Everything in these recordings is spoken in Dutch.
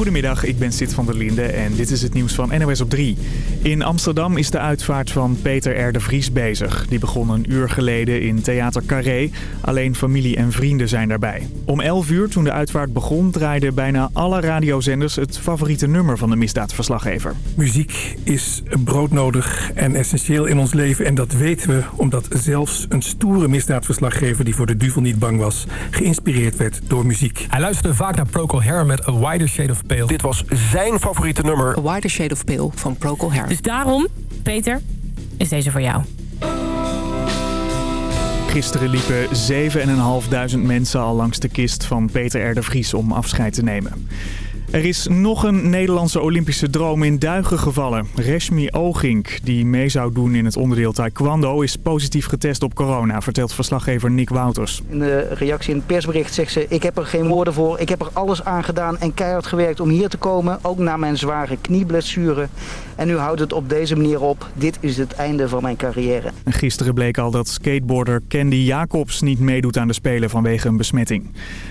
Goedemiddag, ik ben Sid van der Linde en dit is het nieuws van NOS op 3. In Amsterdam is de uitvaart van Peter R. de Vries bezig. Die begon een uur geleden in Theater Carré. Alleen familie en vrienden zijn daarbij. Om 11 uur, toen de uitvaart begon, draaiden bijna alle radiozenders het favoriete nummer van de misdaadverslaggever. Muziek is broodnodig en essentieel in ons leven. En dat weten we omdat zelfs een stoere misdaadverslaggever die voor de duivel niet bang was, geïnspireerd werd door muziek. Hij luisterde vaak naar Procol Harum met A Wider Shade of Pale. Dit was zijn favoriete nummer. A Wider Shade of Pale van Procol Harum. Dus daarom, Peter, is deze voor jou. Gisteren liepen 7.500 mensen al langs de kist van Peter R. de Vries om afscheid te nemen. Er is nog een Nederlandse Olympische droom in duigen gevallen. Reshmi Ogink, die mee zou doen in het onderdeel taekwondo, is positief getest op corona, vertelt verslaggever Nick Wouters. In de reactie in het persbericht zegt ze, ik heb er geen woorden voor. Ik heb er alles aan gedaan en keihard gewerkt om hier te komen. Ook na mijn zware knieblessure. En nu houdt het op deze manier op. Dit is het einde van mijn carrière. Gisteren bleek al dat skateboarder Candy Jacobs niet meedoet aan de Spelen vanwege een besmetting.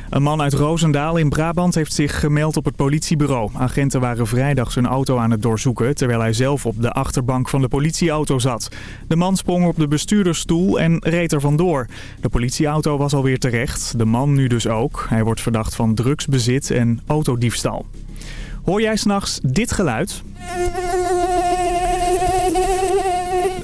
Een man uit Roosendaal in Brabant heeft zich gemeld op het politiebureau. Agenten waren vrijdag zijn auto aan het doorzoeken... terwijl hij zelf op de achterbank van de politieauto zat. De man sprong op de bestuurdersstoel en reed er vandoor. De politieauto was alweer terecht, de man nu dus ook. Hij wordt verdacht van drugsbezit en autodiefstal. Hoor jij s'nachts dit geluid?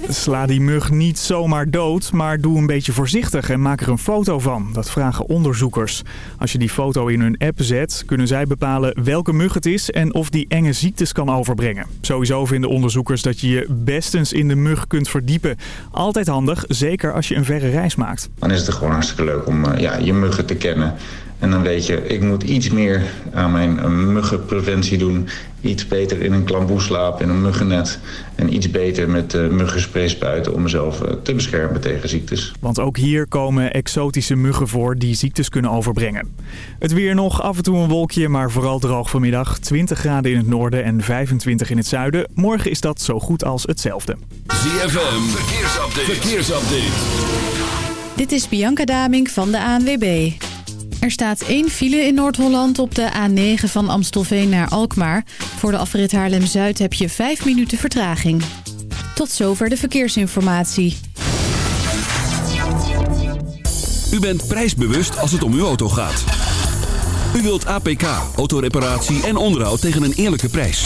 Sla die mug niet zomaar dood, maar doe een beetje voorzichtig en maak er een foto van. Dat vragen onderzoekers. Als je die foto in hun app zet, kunnen zij bepalen welke mug het is en of die enge ziektes kan overbrengen. Sowieso vinden onderzoekers dat je je bestens in de mug kunt verdiepen. Altijd handig, zeker als je een verre reis maakt. Dan is het gewoon hartstikke leuk om uh, ja, je muggen te kennen. En dan weet je, ik moet iets meer aan mijn muggenpreventie doen. Iets beter in een klamboe slapen, in een muggennet. En iets beter met uh, muggenspray spuiten om mezelf uh, te beschermen tegen ziektes. Want ook hier komen exotische muggen voor die ziektes kunnen overbrengen. Het weer nog, af en toe een wolkje, maar vooral droog vanmiddag. 20 graden in het noorden en 25 in het zuiden. Morgen is dat zo goed als hetzelfde. ZFM, verkeersupdate. verkeersupdate. Dit is Bianca Daming van de ANWB. Er staat één file in Noord-Holland op de A9 van Amstelveen naar Alkmaar. Voor de afrit Haarlem-Zuid heb je 5 minuten vertraging. Tot zover de verkeersinformatie. U bent prijsbewust als het om uw auto gaat. U wilt APK, autoreparatie en onderhoud tegen een eerlijke prijs.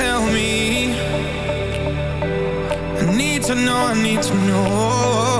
tell me. I need to know, I need to know.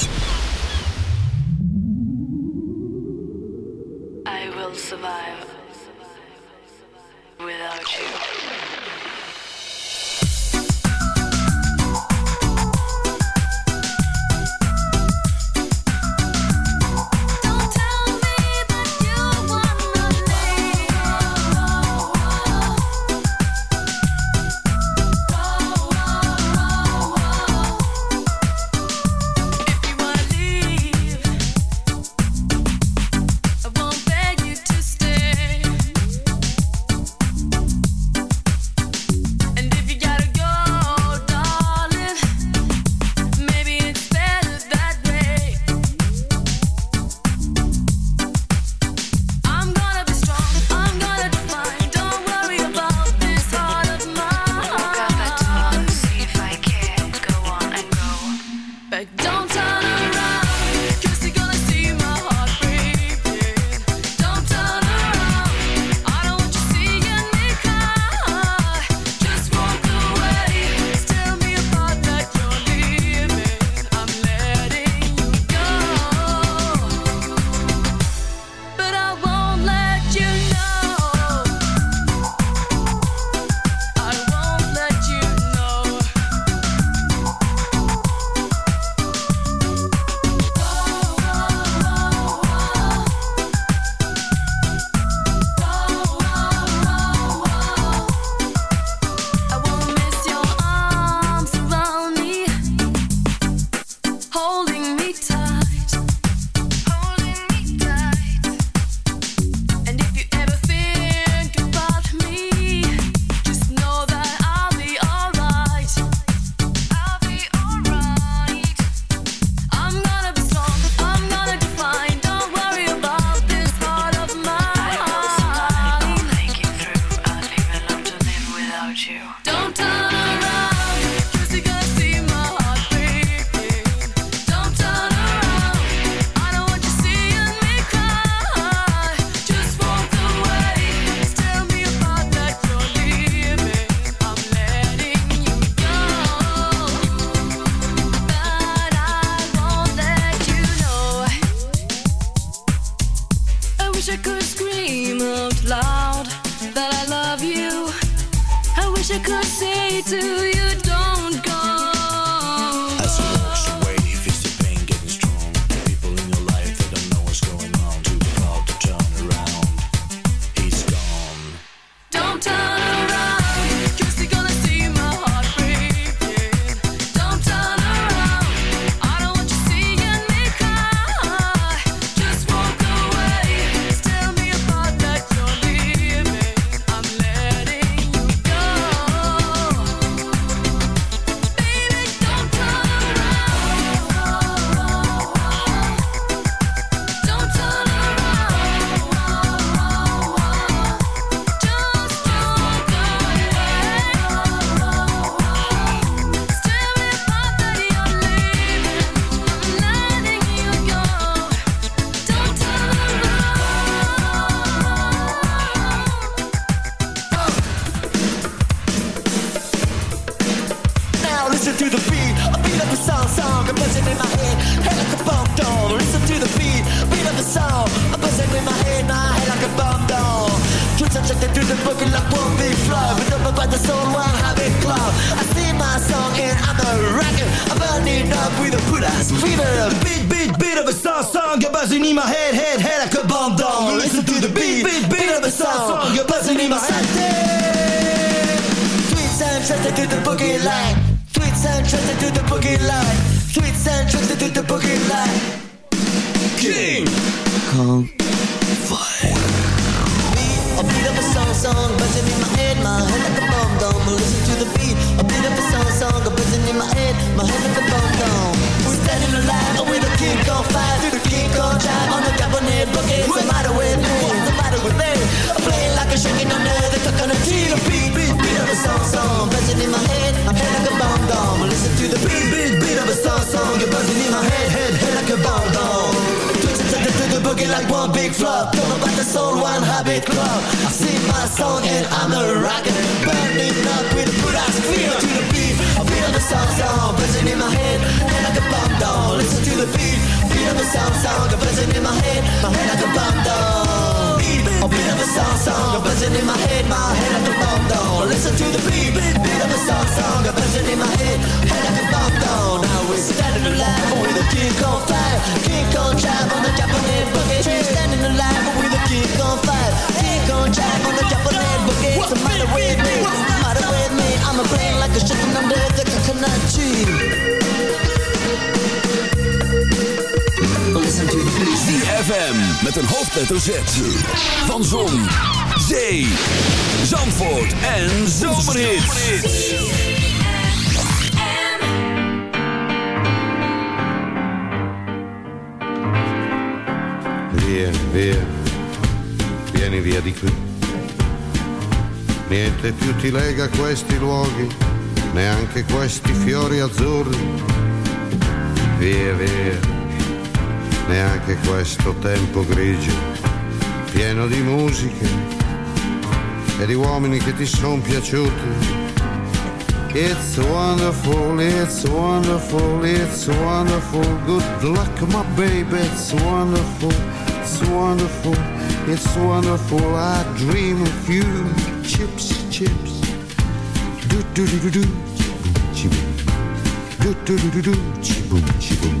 Like a shaking under the tree. The beat, beat, beat of a song, song, buzzing in my head, my head like a bomb dome. Listen to the beat, beat, beat of a song, song, you're buzzing in my head, head, head like a bomb dome. Twitching to the, the boogie like one big flop. Talk about the soul, one habit club. I sing my song and I'm a rocker. Burning up with a good ass feel to the beat. Beat of a song, song, buzzing in my head, head like a bomb down. Listen to the beat, beat of a song, song, buzzing in my head, my head like a bomb down. A beat of a song, song, buzzing in my head, my head like a bomb down. Listen to the beat, beat of a song, song, buzzing in my head, head like a bomb down. Now we're standing alive with a kick on fire, kick on drive on the Japanese boogie. We're standing alive with a kick on fire, kick on drive on the Japanese boogie. What's the matter with me? What's the matter with me? I'm a brain like a chicken under the coconut tree. ZFM met een hoofdletter Z. Van Zon, Zee, Zandvoort en Zomerhits. Via, via, vieni via di qui. Niente più ti lega a questi luoghi, neanche questi fiori azzurri. Via, via, neanche questo tempo grigio, pieno di musiche e di uomini che ti sono piaciuti. It's wonderful, it's wonderful, it's wonderful. Good luck, my baby, it's wonderful, it's wonderful, it's wonderful. I dream of you, chips, chips. Do do do do do, chiboom, do do do do do, chiboom, chiboom, boom.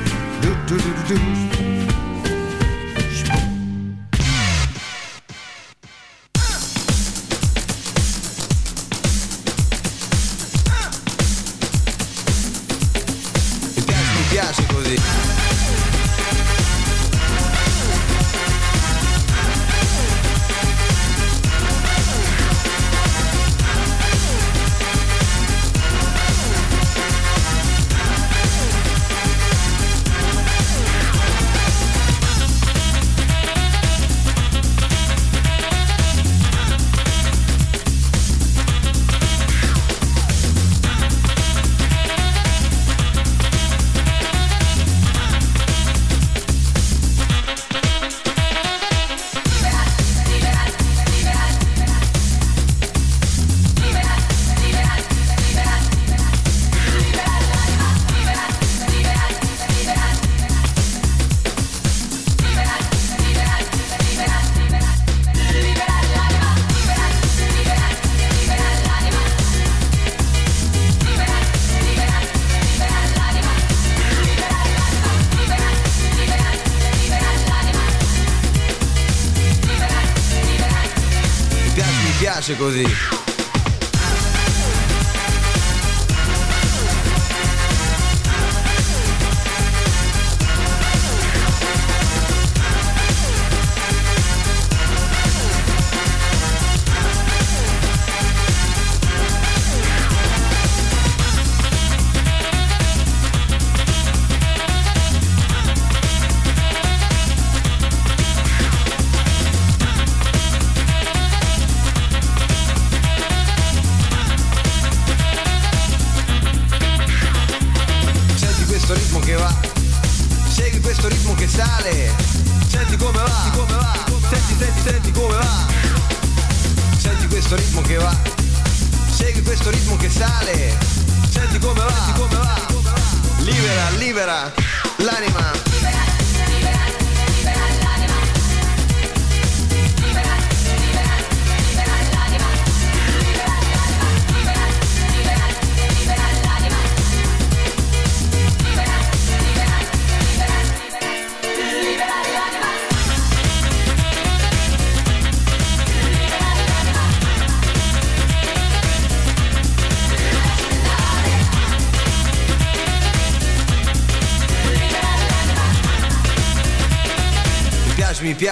Do do do do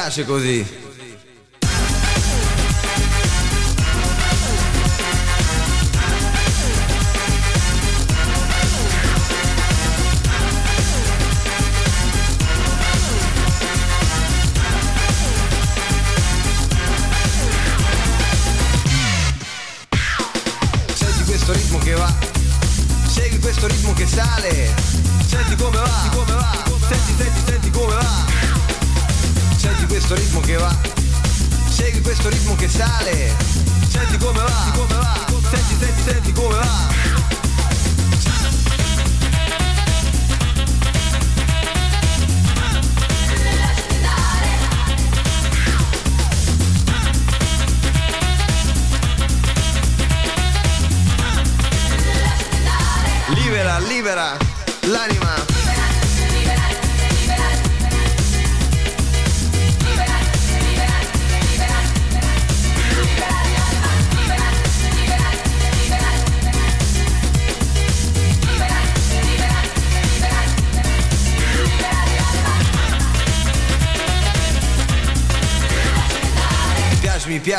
piace, mi piace così.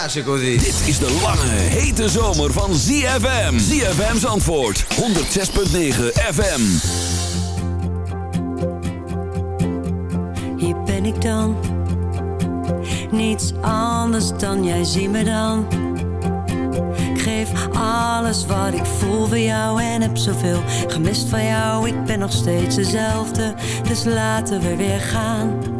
Piace, così. Dit is de lange, hete zomer van ZFM. ZFM's antwoord, 106.9 FM. Hier ben ik dan. Niets anders dan jij zie me dan. Ik geef alles wat ik voel voor jou en heb zoveel gemist van jou. Ik ben nog steeds dezelfde, dus laten we weer gaan.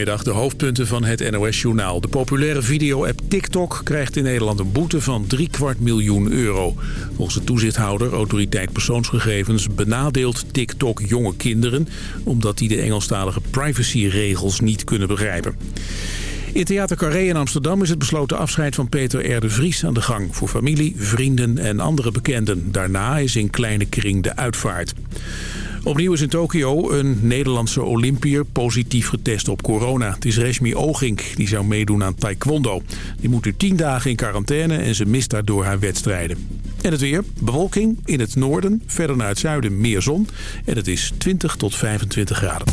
De hoofdpunten van het NOS-journaal. De populaire video-app TikTok krijgt in Nederland een boete van driekwart miljoen euro. Volgens de toezichthouder, autoriteit persoonsgegevens... benadeelt TikTok jonge kinderen... omdat die de Engelstalige privacyregels niet kunnen begrijpen. In Theater Carré in Amsterdam is het besloten afscheid van Peter R. de Vries aan de gang... voor familie, vrienden en andere bekenden. Daarna is in kleine kring de uitvaart. Opnieuw is in Tokio een Nederlandse Olympier positief getest op corona. Het is Resmi Ogink, die zou meedoen aan taekwondo. Die moet nu tien dagen in quarantaine en ze mist daardoor haar wedstrijden. En het weer, bewolking, in het noorden, verder naar het zuiden meer zon. En het is 20 tot 25 graden.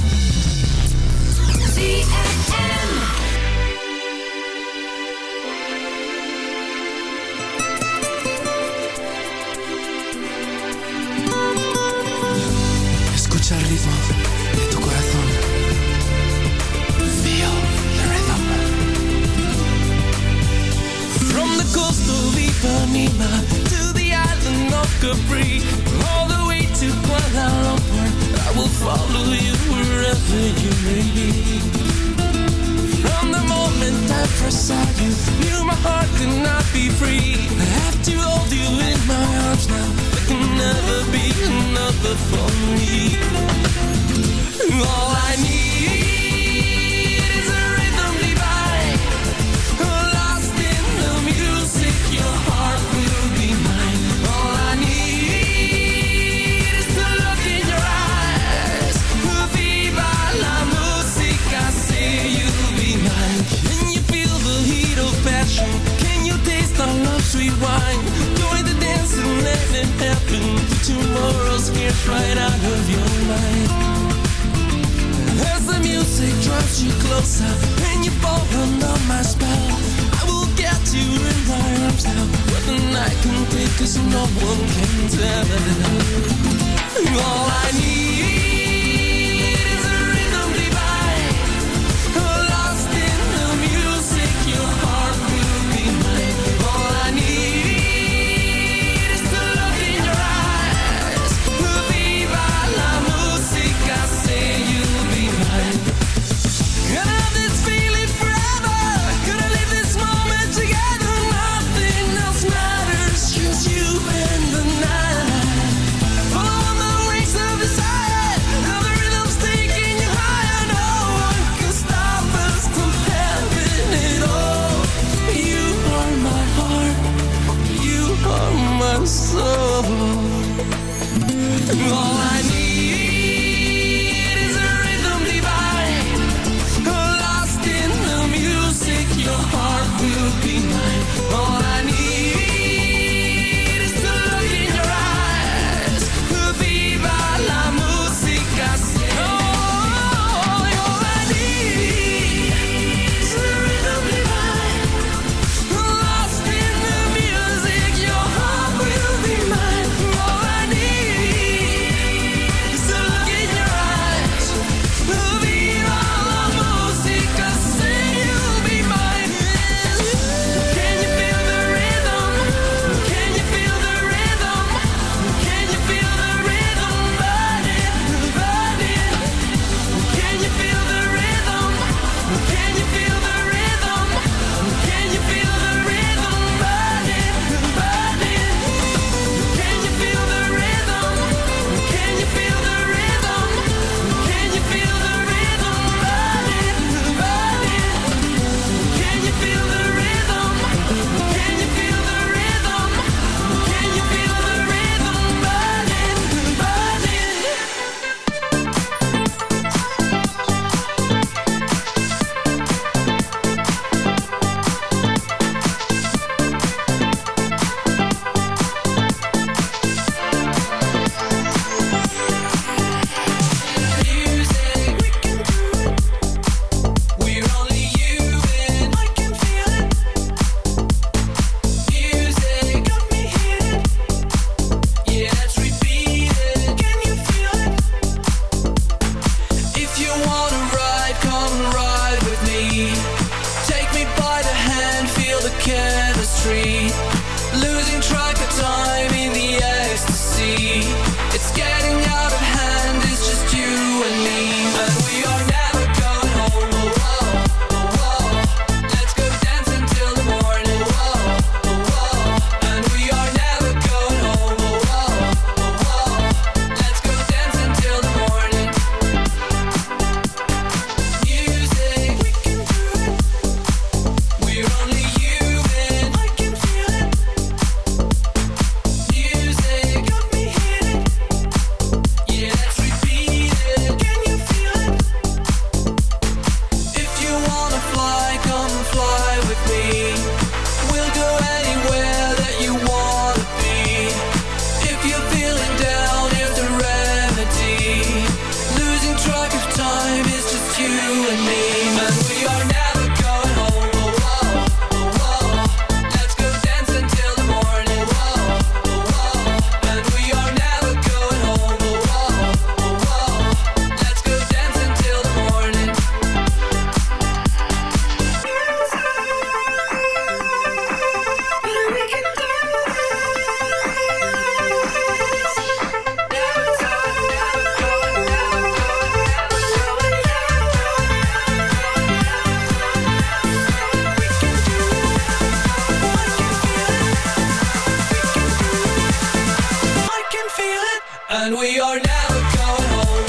And we are never going home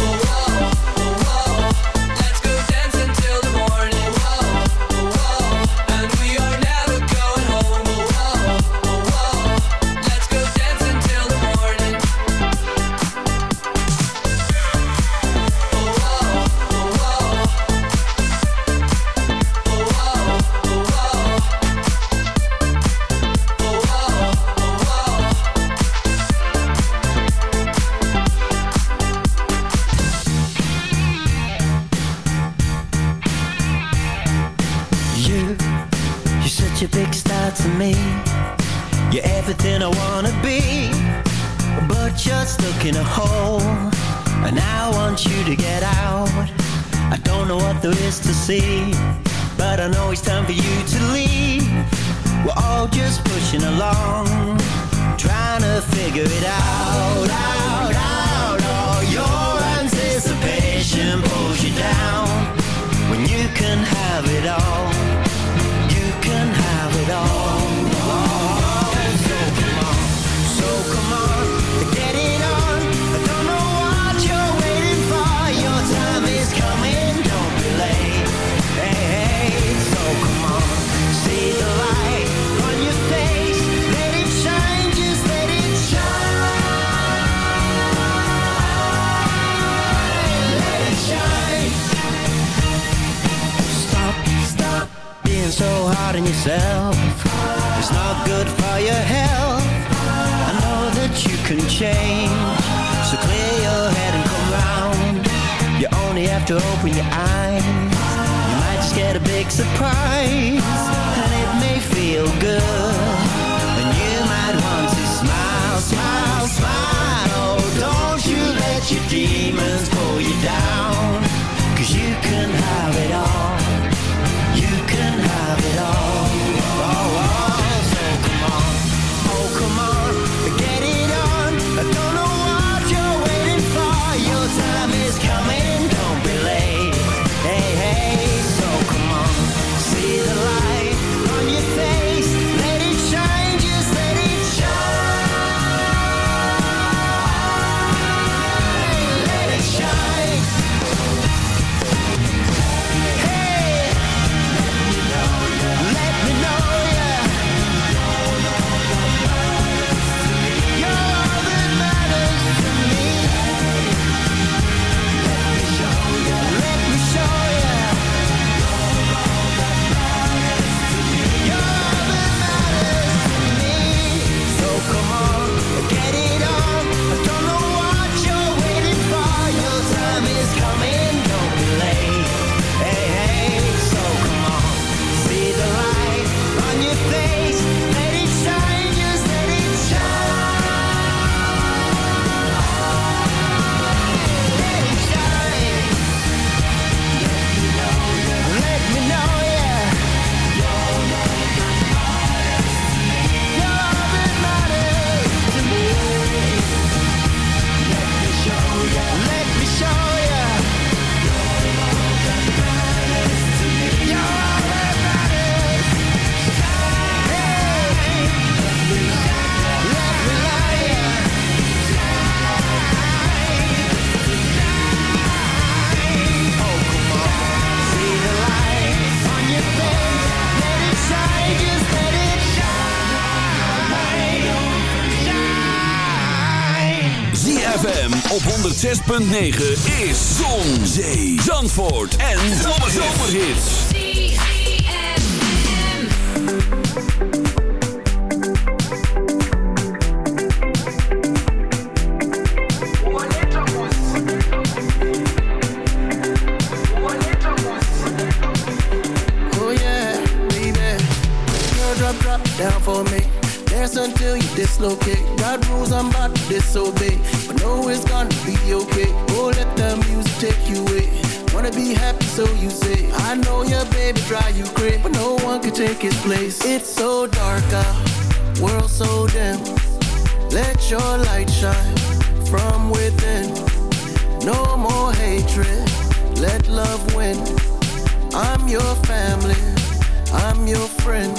106.9 is Zon, Zee, Zandvoort en Zomerhits. Oh yeah, drop, drop down for me. Dance until you dislocate. God rules, I'm about to disobey know it's gonna be okay. Oh, let the music take you away. Wanna be happy, so you say. I know your baby drive you crazy, but no one can take his place. It's so dark out, world so dim. Let your light shine from within. No more hatred, let love win. I'm your family, I'm your friend.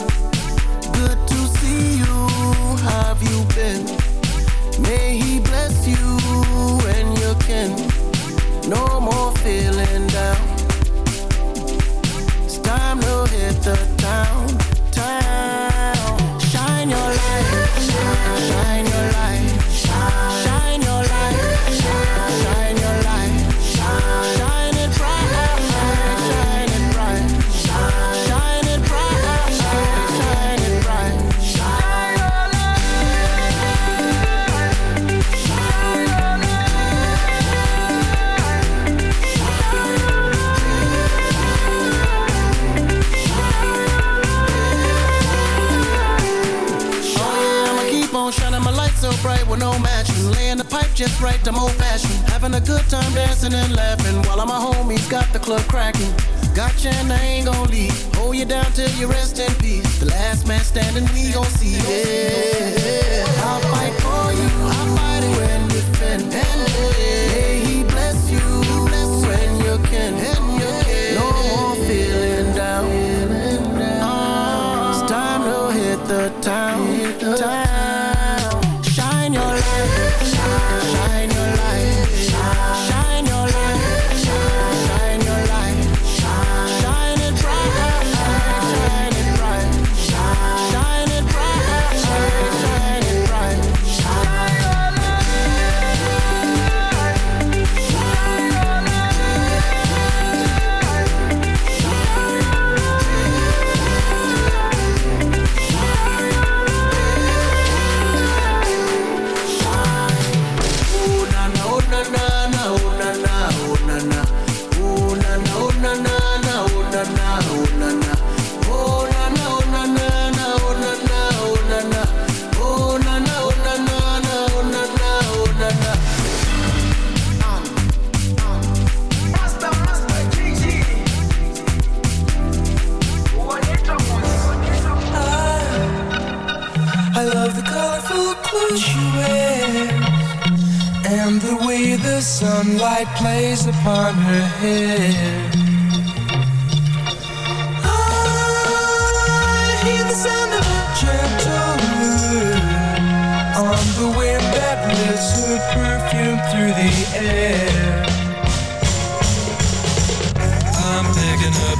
Good to see you. Have you been? May he bless you and your kin. No more feeling down. It's time to hit the town with no matching. Laying the pipe just right, I'm old fashioned. Having a good time dancing and laughing while all my homies got the club cracking. Gotcha and I ain't gon' leave. Hold you down till you rest in peace. The last man standing, we gon' see. Yeah, I'll fight for you. I'll fight it when you defend. upon her head. I ah, hear the sound of gentle on the wind that lifts her perfume through the air. I'm picking up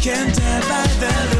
can tell by the look